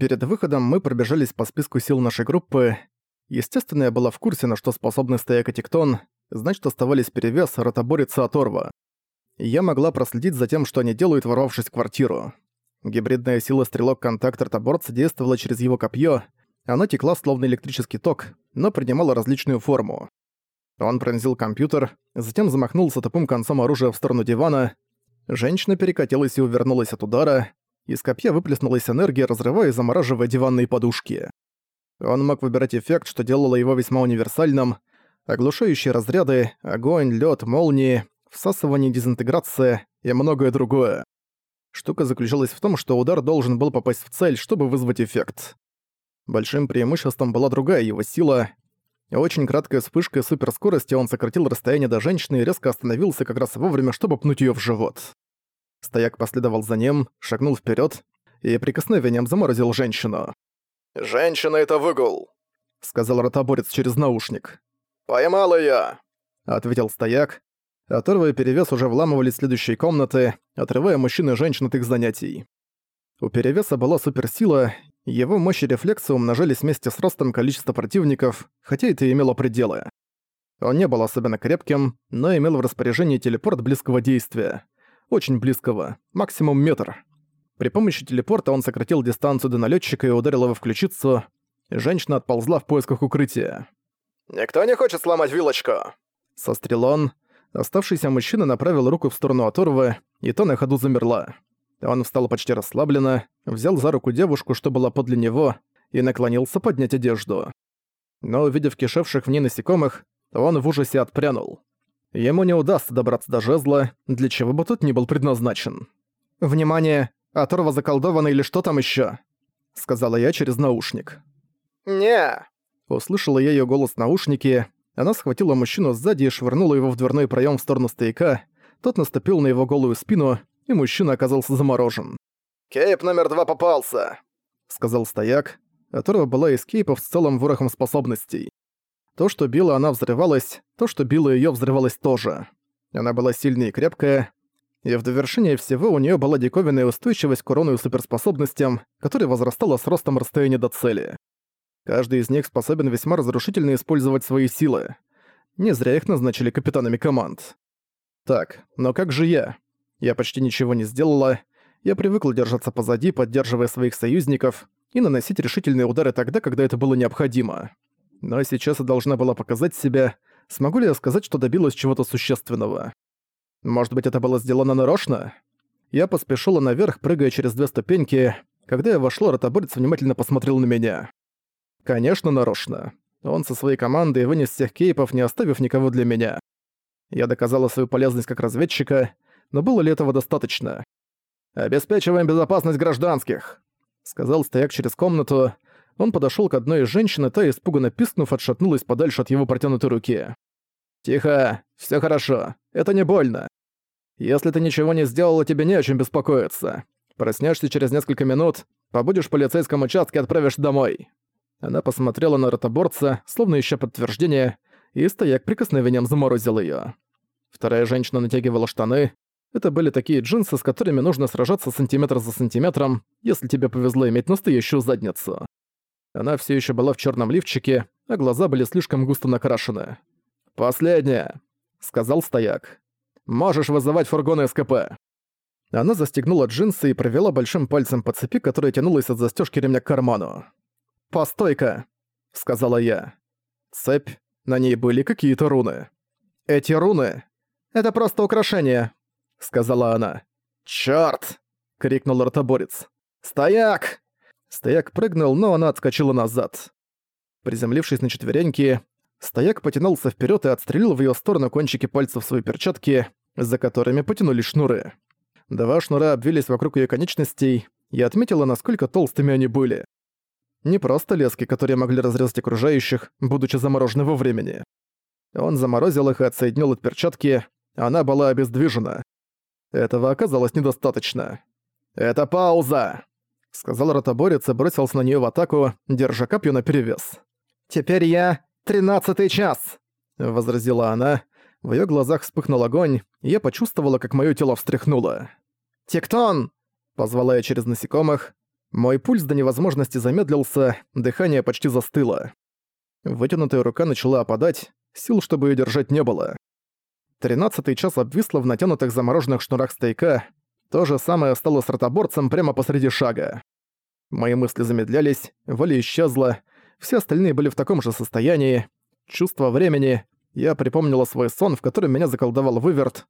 Перед выходом мы пробежались по списку сил нашей группы. Естественно, я была в курсе, на что способны стояк и тектон, значит, оставались перевес, ротоборец и оторва. Я могла проследить за тем, что они делают, ворвавшись в квартиру. Гибридная сила стрелок-контакт ротоборца действовала через его копье. Она текла словно электрический ток, но принимала различную форму. Он пронзил компьютер, затем замахнулся тупым концом оружия в сторону дивана. Женщина перекатилась и увернулась от удара. Из копья выплеснулась энергия, разрывая и замораживая диванные подушки. Он мог выбирать эффект, что делало его весьма универсальным. Оглушающие разряды, огонь, лед, молнии, всасывание, дезинтеграция и многое другое. Штука заключалась в том, что удар должен был попасть в цель, чтобы вызвать эффект. Большим преимуществом была другая его сила. Очень краткая вспышка суперскорости он сократил расстояние до женщины и резко остановился как раз вовремя, чтобы пнуть ее в живот. Стояк последовал за ним, шагнул вперед и прикосновением заморозил женщину. «Женщина — это выгул», — сказал ротоборец через наушник. «Поймал её», — ответил стояк. Оторвы перевес уже вламывались в следующие комнаты, отрывая мужчин и женщин от их занятий. У перевеса была суперсила, его мощь и рефлексы умножались вместе с ростом количества противников, хотя это и имело пределы. Он не был особенно крепким, но имел в распоряжении телепорт близкого действия очень близкого, максимум метр. При помощи телепорта он сократил дистанцию до налетчика и ударил его в ключицу. Женщина отползла в поисках укрытия. «Никто не хочет сломать вилочку?» Сострел он. Оставшийся мужчина направил руку в сторону оторвы, и то на ходу замерла. Он встал почти расслабленно, взял за руку девушку, что была подле него, и наклонился поднять одежду. Но увидев кишевших в ней насекомых, он в ужасе отпрянул. Ему не удастся добраться до жезла, для чего бы тот ни был предназначен. «Внимание! Оторва заколдована или что там ещё?» — сказала я через наушник. «Не!» Услышала я её голос в наушнике. Она схватила мужчину сзади и швырнула его в дверной проём в сторону стояка. Тот наступил на его голую спину, и мужчина оказался заморожен. «Кейп номер два попался!» — сказал стояк. Оторва была из кейпов с целым ворохом способностей. То, что била она взрывалась, то, что било её взрывалось тоже. Она была сильная и крепкая, и в довершение всего у неё была диковинная устойчивость к урону и суперспособностям, которая возрастала с ростом расстояния до цели. Каждый из них способен весьма разрушительно использовать свои силы. Не зря их назначили капитанами команд. Так, но как же я? Я почти ничего не сделала. Я привыкла держаться позади, поддерживая своих союзников, и наносить решительные удары тогда, когда это было необходимо. Но сейчас я должна была показать себя, смогу ли я сказать, что добилась чего-то существенного. Может быть, это было сделано нарочно? Я поспешила наверх, прыгая через две ступеньки. Когда я вошла, ротоборец внимательно посмотрел на меня. Конечно, нарочно. Он со своей командой вынес всех кейпов, не оставив никого для меня. Я доказала свою полезность как разведчика, но было ли этого достаточно? «Обеспечиваем безопасность гражданских», — сказал стояк через комнату, он подошёл к одной из женщин, и та, испуганно пискнув, отшатнулась подальше от его протянутой руки. «Тихо, всё хорошо, это не больно. Если ты ничего не сделала, тебе не о чем беспокоиться. Проснешься через несколько минут, побудешь в полицейском участке, отправишь домой». Она посмотрела на ротоборца, словно ища подтверждение, и стояк прикосновением заморозил её. Вторая женщина натягивала штаны. Это были такие джинсы, с которыми нужно сражаться сантиметр за сантиметром, если тебе повезло иметь настоящую задницу. Она все еще была в черном лифчике, а глаза были слишком густо накрашены. «Последняя», — сказал стояк. «Можешь вызывать фургон СКП». Она застегнула джинсы и провела большим пальцем по цепи, которая тянулась от застежки ремня к карману. «Постой-ка», — сказала я. Цепь, на ней были какие-то руны. «Эти руны — это просто украшения», — сказала она. «Чёрт!» — крикнул ротоборец. «Стояк!» Стояк прыгнул, но она отскочила назад. Приземлившись на четвереньки, Стояк потянулся вперед и отстрелил в ее сторону кончики пальцев своей перчатки, за которыми потянулись шнуры. Два шнура обвились вокруг ее конечностей, и отметила, насколько толстыми они были. Не просто лески, которые могли разрезать окружающих, будучи заморожены во времени. Он заморозил их и отсоединил от перчатки, она была обездвижена. Этого оказалось недостаточно. «Это пауза!» — сказал ротоборец и бросился на нее в атаку, держа копье наперевес. «Теперь я тринадцатый час!» — возразила она. В ее глазах вспыхнул огонь, и я почувствовала, как мое тело встряхнуло. «Тектон!» — позвала я через насекомых. Мой пульс до невозможности замедлился, дыхание почти застыло. Вытянутая рука начала опадать, сил, чтобы ее держать, не было. Тринадцатый час обвисла в натянутых замороженных шнурах стейка. То же самое стало с ротоборцем прямо посреди шага. Мои мысли замедлялись, воля исчезла, все остальные были в таком же состоянии. Чувство времени. Я припомнила свой сон, в котором меня заколдовал выверт.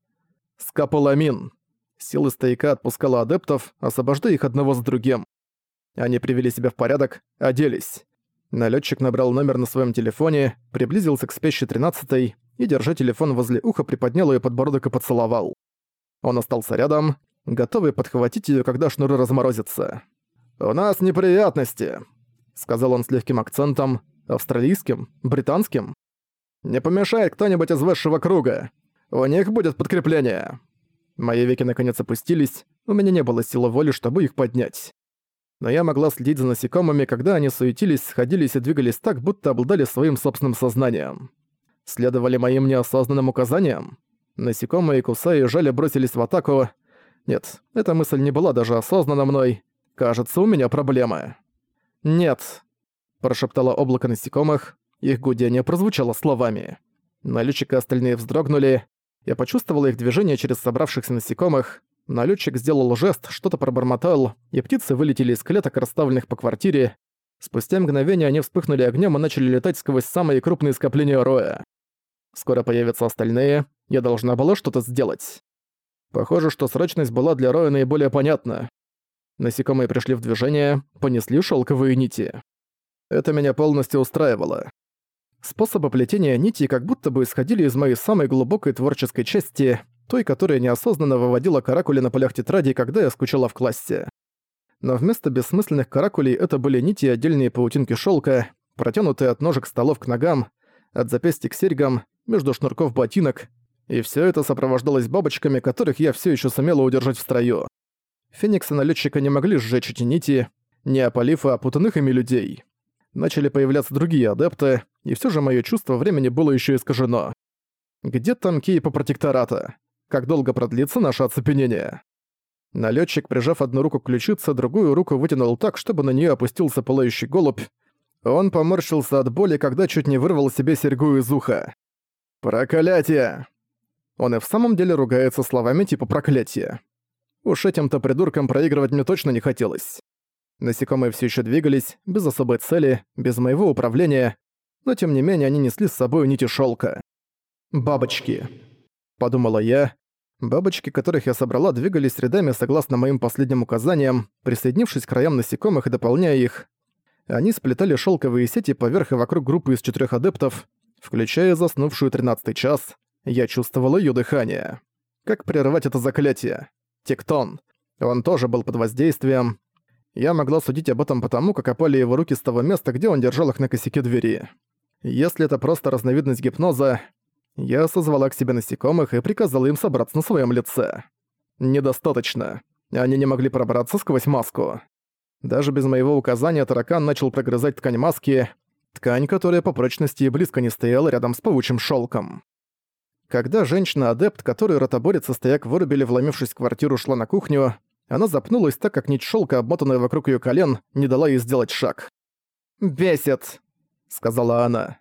Скополамин. Силы стояка отпускала адептов, освобождая их одного за другим. Они привели себя в порядок, оделись. Налетчик набрал номер на своем телефоне, приблизился к спящей тринадцатой и, держа телефон возле уха, приподнял ее подбородок и поцеловал. Он остался рядом, готовый подхватить ее, когда шнуры разморозятся. «У нас неприятности», — сказал он с легким акцентом, австралийским, британским. «Не помешает кто-нибудь из высшего круга. У них будет подкрепление». Мои веки наконец опустились, у меня не было силы воли, чтобы их поднять. Но я могла следить за насекомыми, когда они суетились, сходились и двигались так, будто обладали своим собственным сознанием. Следовали моим неосознанным указаниям? Насекомые, кусая и жали, бросились в атаку. Нет, эта мысль не была даже осознанна мной. Кажется, у меня проблемы. «Нет», – прошептало облако насекомых, их гудение прозвучало словами. Налетчик остальные вздрогнули. Я почувствовала их движение через собравшихся насекомых. Налетчик сделал жест, что-то пробормотал, и птицы вылетели из клеток, расставленных по квартире. Спустя мгновение они вспыхнули огнем и начали летать сквозь самые крупные скопления роя. Скоро появятся остальные, я должна была что-то сделать. Похоже, что срочность была для роя наиболее понятна. Насекомые пришли в движение, понесли шелковые нити. Это меня полностью устраивало. Способы плетения нитей как будто бы исходили из моей самой глубокой творческой части, той, которая неосознанно выводила каракули на полях тетради, когда я скучала в классе. Но вместо бессмысленных каракулей это были нити и отдельные паутинки шелка, протянутые от ножек столов к ногам, от запястья к серьгам, между шнурков ботинок, и все это сопровождалось бабочками, которых я все еще сумела удержать в строю. Фениксы налетчика не могли сжечь эти нити, не опалив и опутанных ими людей. Начали появляться другие адепты, и все же мое чувство времени было еще искажено. Где там кейпа протектората? Как долго продлится наше оцепенение? Налетчик, прижав одну руку к ключице, другую руку вытянул так, чтобы на нее опустился пылающий голубь. Он поморщился от боли, когда чуть не вырвал себе серьгу из уха. «Проклятие!» Он и в самом деле ругается словами типа «проклятие». Уж этим-то придуркам проигрывать мне точно не хотелось. Насекомые все еще двигались, без особой цели, без моего управления, но тем не менее они несли с собой нити шелка. «Бабочки», — подумала я. Бабочки, которых я собрала, двигались рядами согласно моим последним указаниям, присоединившись к краям насекомых и дополняя их. Они сплетали шелковые сети поверх и вокруг группы из четырех адептов, включая заснувшую тринадцатый час. Я чувствовала ее дыхание. Как прервать это заклятие? Тектон. Он тоже был под воздействием. Я могла судить об этом потому, как опали его руки с того места, где он держал их на косяке двери. Если это просто разновидность гипноза, я созвала к себе насекомых и приказала им собраться на своем лице. Недостаточно. Они не могли пробраться сквозь маску. Даже без моего указания таракан начал прогрызать ткань маски, ткань, которая по прочности близко не стояла рядом с паучьим шелком. Когда женщина-адепт, которую ротоборец и стояк вырубили, вломившись в квартиру, шла на кухню, она запнулась так, как нить шелка, обмотанная вокруг ее колен, не дала ей сделать шаг. «Бесит», — сказала она.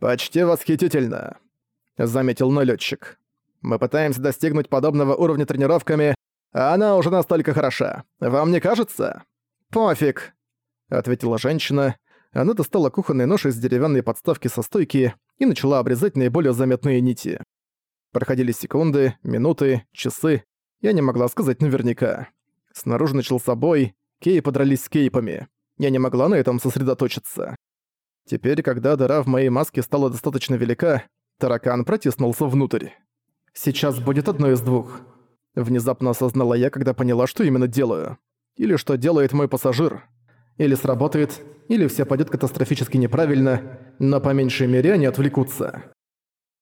«Почти восхитительно», — заметил налетчик. «Мы пытаемся достигнуть подобного уровня тренировками, а она уже настолько хороша. Вам не кажется?» «Пофиг», — ответила женщина. Она достала кухонный нож из деревянной подставки со стойки и начала обрезать наиболее заметные нити. Проходили секунды, минуты, часы. Я не могла сказать наверняка. Снаружи начался бой, Кей подрались с кейпами. Я не могла на этом сосредоточиться. Теперь, когда дыра в моей маске стала достаточно велика, таракан протиснулся внутрь. «Сейчас будет одно из двух». Внезапно осознала я, когда поняла, что именно делаю. Или что делает мой пассажир. Или сработает, или все пойдет катастрофически неправильно, но по меньшей мере они отвлекутся.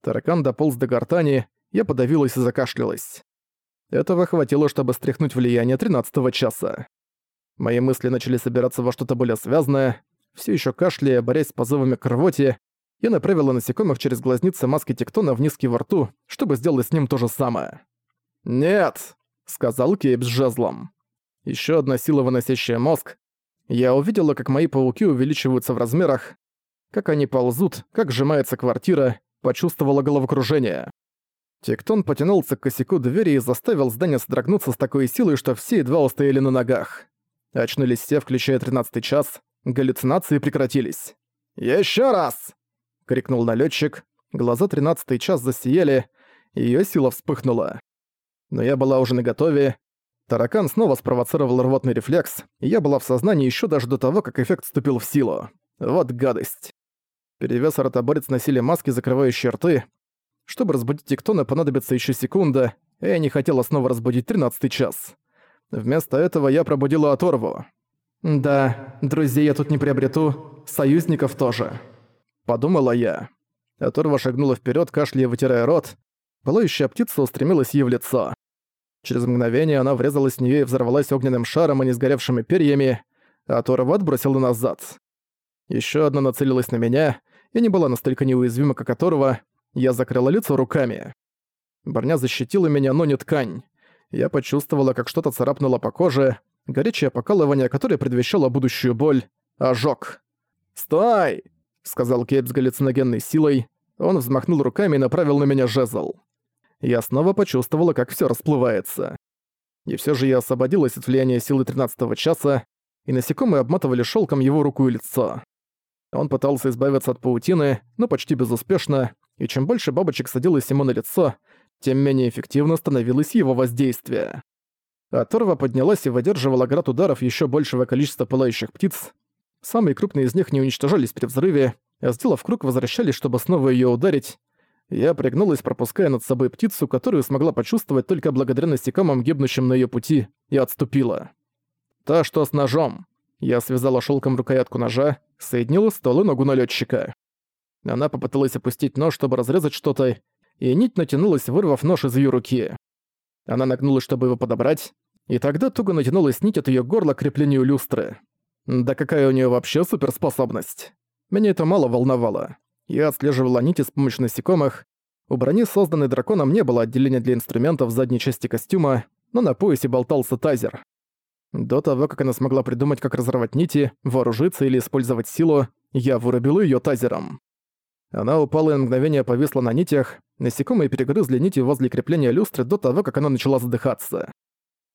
Таракан дополз до гортани, я подавилась и закашлялась. Этого хватило, чтобы стряхнуть влияние тринадцатого часа. Мои мысли начали собираться во что-то более связанное. Все еще кашляя, борясь с позывами к рвоте, я направила насекомых через глазницы маски тектона в низкий во рту, чтобы сделать с ним то же самое. «Нет!» — сказал Кейп с жезлом. Еще одна сила, выносящая мозг, Я увидела, как мои пауки увеличиваются в размерах, как они ползут, как сжимается квартира, почувствовала головокружение. Тектон потянулся к косяку двери и заставил здание содрогнуться с такой силой, что все едва устояли на ногах. Очнулись все, включая тринадцатый час. Галлюцинации прекратились. «Ещё раз!» — крикнул налётчик. Глаза тринадцатый час засияли, и её сила вспыхнула. Но я была уже наготове. Таракан снова спровоцировал рвотный рефлекс, и я была в сознании ещё даже до того, как эффект вступил в силу. Вот гадость. Перевес ротоборец носили маски, закрывающие рты, чтобы разбудить Тектона, понадобится еще секунда, и я не хотела снова разбудить тринадцатый час. Вместо этого я пробудила Оторву. «Да, друзей я тут не приобрету, союзников тоже», — подумала я. Оторва шагнула вперед, кашляя вытирая рот. Пылающая птица устремилась ей в лицо. Через мгновение она врезалась в нее и взорвалась огненным шаром и не сгоревшими перьями, а Оторва отбросила назад. Еще одна нацелилась на меня, и не была настолько неуязвима, как Оторва, я закрыла лицо руками. Броня защитила меня, но не ткань. Я почувствовала, как что-то царапнуло по коже, горячее покалывание, которое предвещало будущую боль, ожог. «Стой!» — сказал Кейп с галлюциногенной силой. Он взмахнул руками и направил на меня жезл. Я снова почувствовала, как всё расплывается. И всё же я освободилась от влияния силы 13 часа, и насекомые обматывали шёлком его руку и лицо. Он пытался избавиться от паутины, но почти безуспешно, и чем больше бабочек садилось ему на лицо, тем менее эффективно становилось его воздействие. Оторва поднялась и выдерживала град ударов еще большего количества пылающих птиц. Самые крупные из них не уничтожались при взрыве, а сделав круг, возвращались, чтобы снова ее ударить. Я пригнулась, пропуская над собой птицу, которую смогла почувствовать только благодаря насекомым, гибнущим на ее пути, и отступила. Та, что с ножом. Я связала шелком рукоятку ножа, соединила стол и ногу налетчика. Она попыталась опустить нож, чтобы разрезать что-то, и нить натянулась, вырвав нож из ее руки. Она нагнулась, чтобы его подобрать, и тогда туго натянулась нить от ее горла к креплению люстры. Да какая у нее вообще суперспособность? Меня это мало волновало. Я отслеживала нити с помощью насекомых. У брони, созданной драконом, не было отделения для инструментов в задней части костюма, но на поясе болтался тазер. До того, как она смогла придумать, как разорвать нити, вооружиться или использовать силу, я вырубил ее тазером. Она упала и мгновение повисла на нитях, насекомые перегрызли нити возле крепления люстры до того, как она начала задыхаться.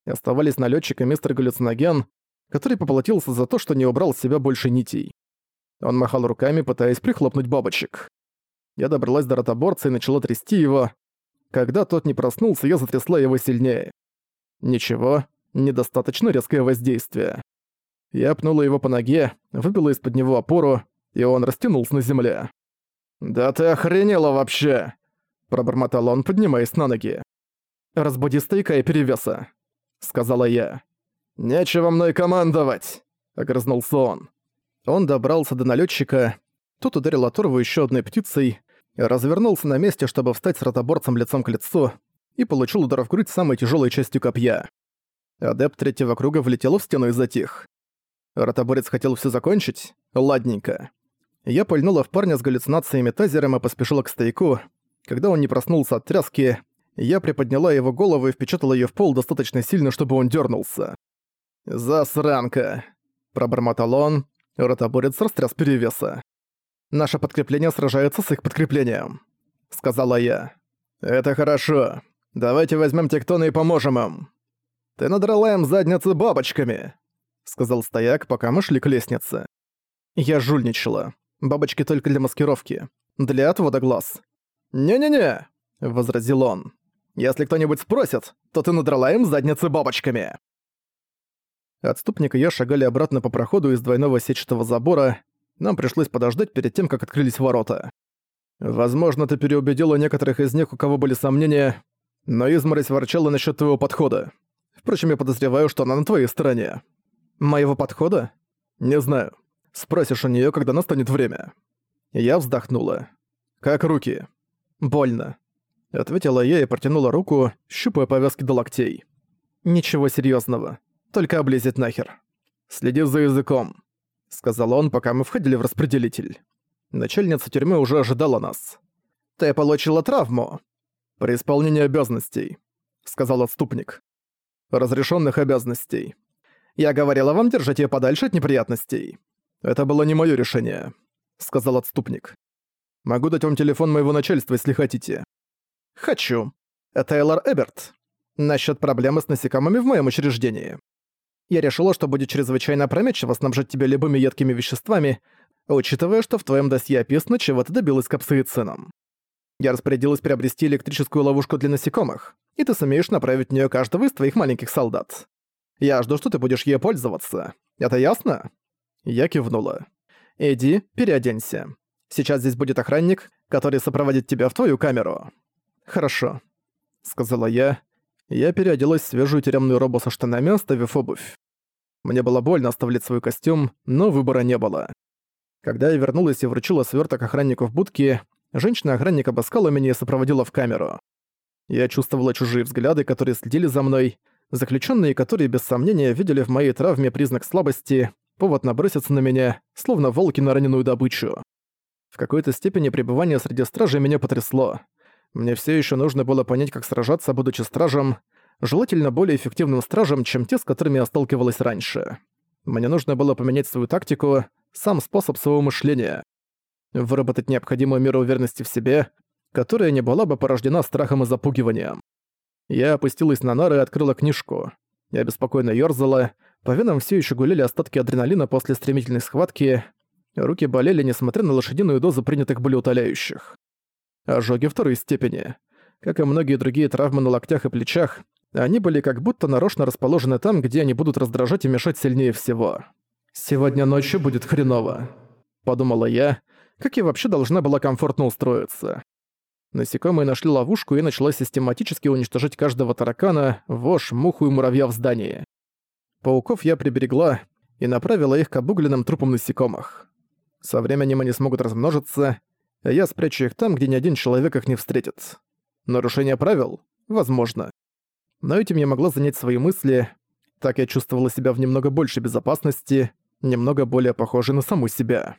Оставались налетчик и мистер Галлюциноген, который поплатился за то, что не убрал с себя больше нитей. Он махал руками, пытаясь прихлопнуть бабочек. Я добралась до ротоборца и начала трясти его. Когда тот не проснулся, я затрясла его сильнее. Ничего, недостаточно резкое воздействие. Я пнула его по ноге, выбила из-под него опору, и он растянулся на земле. «Да ты охренела вообще!» – пробормотал он, поднимаясь на ноги. «Разбуди стейка и перевеса», – сказала я. «Нечего мной командовать!» – огрызнулся он. Он добрался до налетчика, тут ударил оторву еще одной птицей, развернулся на месте, чтобы встать с ротоборцем лицом к лицу, и получил удар в грудь самой тяжелой частью копья. Адепт третьего круга влетел в стену и затих. Ротоборец хотел все закончить? Ладненько. Я пальнула в парня с галлюцинациями тазером и поспешила к стояку. Когда он не проснулся от тряски, я приподняла его голову и впечатала ее в пол достаточно сильно, чтобы он дернулся. «Засранка!» – пробормотал он. Ротоборец растряс перевеса. «Наше подкрепление сражается с их подкреплением», – сказала я. «Это хорошо. Давайте возьмем тектоны и поможем им». «Ты надрала им задницы бабочками», — сказал стояк, пока мы шли к лестнице. Я жульничала. Бабочки только для маскировки. Для отвода глаз. «Не-не-не», — возразил он. «Если кто-нибудь спросит, то ты надрала им задницы бабочками». Отступник и я шагали обратно по проходу из двойного сетчатого забора. Нам пришлось подождать перед тем, как открылись ворота. Возможно, ты переубедила некоторых из них, у кого были сомнения, но изморозь ворчала насчет твоего подхода. Впрочем, я подозреваю, что она на твоей стороне. Моего подхода? Не знаю. Спросишь у нее, когда настанет время». Я вздохнула. «Как руки?» «Больно», — ответила я и протянула руку, щупая повязки до локтей. «Ничего серьезного, только облезет нахер». «Следи за языком», — сказал он, пока мы входили в распределитель. Начальница тюрьмы уже ожидала нас. «Ты получила травму?» «При исполнении обязанностей», — сказал отступник. «Разрешенных обязанностей. Я говорила вам держать её подальше от неприятностей. Это было не моё решение, сказал отступник. Могу дать вам телефон моего начальства, если хотите. Хочу. Это Элар Эберт. Насчёт проблемы с насекомыми в моем учреждении. Я решила, что будет чрезвычайно опрометчиво снабжать тебя любыми едкими веществами, учитывая, что в твоем досье описано, чего ты добилась капсаицином. Я распорядилась приобрести электрическую ловушку для насекомых, и ты сумеешь направить в неё каждого из твоих маленьких солдат. Я жду, что ты будешь ею пользоваться. Это ясно?» Я кивнула. «Иди, переоденься. Сейчас здесь будет охранник, который сопроводит тебя в твою камеру». «Хорошо», — сказала я. Я переоделась в свежую тюремную робу со штанами, оставив обувь. Мне было больно оставлять свой костюм, но выбора не было. Когда я вернулась и вручила сверток охраннику в будке, женщина-охранник обыскала меня и сопроводила в камеру. Я чувствовала чужие взгляды, которые следили за мной, заключенные, которые без сомнения видели в моей травме признак слабости, повод наброситься на меня, словно волки на раненую добычу. В какой-то степени пребывание среди стражей меня потрясло. Мне все еще нужно было понять, как сражаться, будучи стражем, желательно более эффективным стражем, чем те, с которыми я сталкивалась раньше. Мне нужно было поменять свою тактику, сам способ своего мышления. Выработать необходимую меру уверенности в себе, которая не была бы порождена страхом и запугиванием. Я опустилась на нары и открыла книжку. Я беспокойно ёрзала, по венам все еще гуляли остатки адреналина после стремительной схватки, руки болели, несмотря на лошадиную дозу принятых болеутоляющих. Ожоги второй степени. Как и многие другие травмы на локтях и плечах, они были как будто нарочно расположены там, где они будут раздражать и мешать сильнее всего. «Сегодня ночью будет хреново», — подумала я, как я вообще должна была комфортно устроиться. Насекомые нашли ловушку и начала систематически уничтожать каждого таракана, вошь, муху и муравья в здании. Пауков я приберегла и направила их к обугленным трупам насекомых. Со временем они смогут размножиться, а я спрячу их там, где ни один человек их не встретит. Нарушение правил? Возможно. Но этим я могла занять свои мысли, так я чувствовала себя в немного большей безопасности, немного более похожей на саму себя.